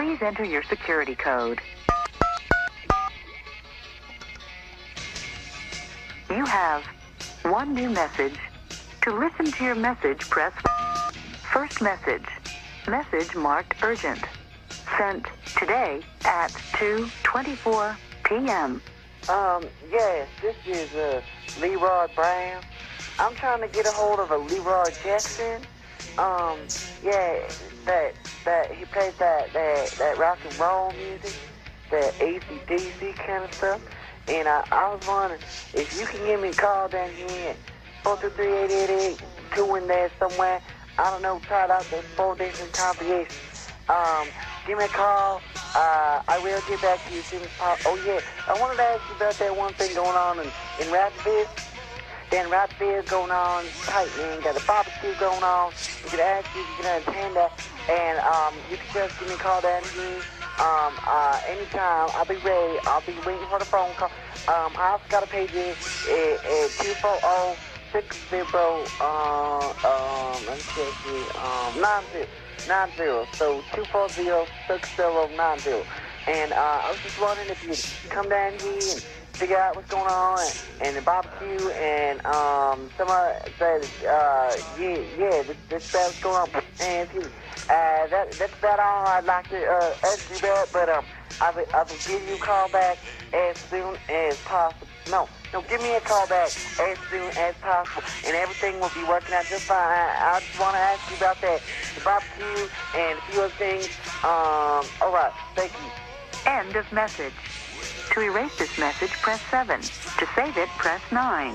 Please enter your security code. You have one new message. To listen to your message, press first message. Message marked urgent. Sent today at 2:24 p.m. Um, yes, this is uh, Leroy Brown. I'm trying to get a hold of a Leroy Jackson. Um, yeah, that that he plays that that that rock and roll music, that AC/DC kind of stuff. And I, I was wondering if you can give me a call down here, four two three eight eight eight two in there somewhere. I don't know, try out those four different combinations. Um, give me a call. Uh, I will get back to you soon as possible. Oh yeah, I wanted to ask you about that one thing going on in in Rapidville. Then Rapidville going on tight, man. Got a barbecue going on. You can ask you you can attend that, and um, you can just give me a call down here. Um, uh, anytime, I'll be ready. I'll be waiting for the phone call. Um, I also got a page at four zero six zero. Uh, um, let me check it. Um, nine zero nine zero. So two four zero six zero nine zero. And uh, I was just wondering if you'd come down here and figure out what's going on and, and the barbecue and um some of that uh yeah yeah this, stuff's going on and uh that that's about all I'd like to uh ask you about but um I will I will give you a call back as soon as possible. No, no, give me a call back as soon as possible, and everything will be working out just fine. I, I just want to ask you about that, the barbecue and a few other things. Um, all right, thank you. End of message. To erase this message, press 7. To save it, press 9.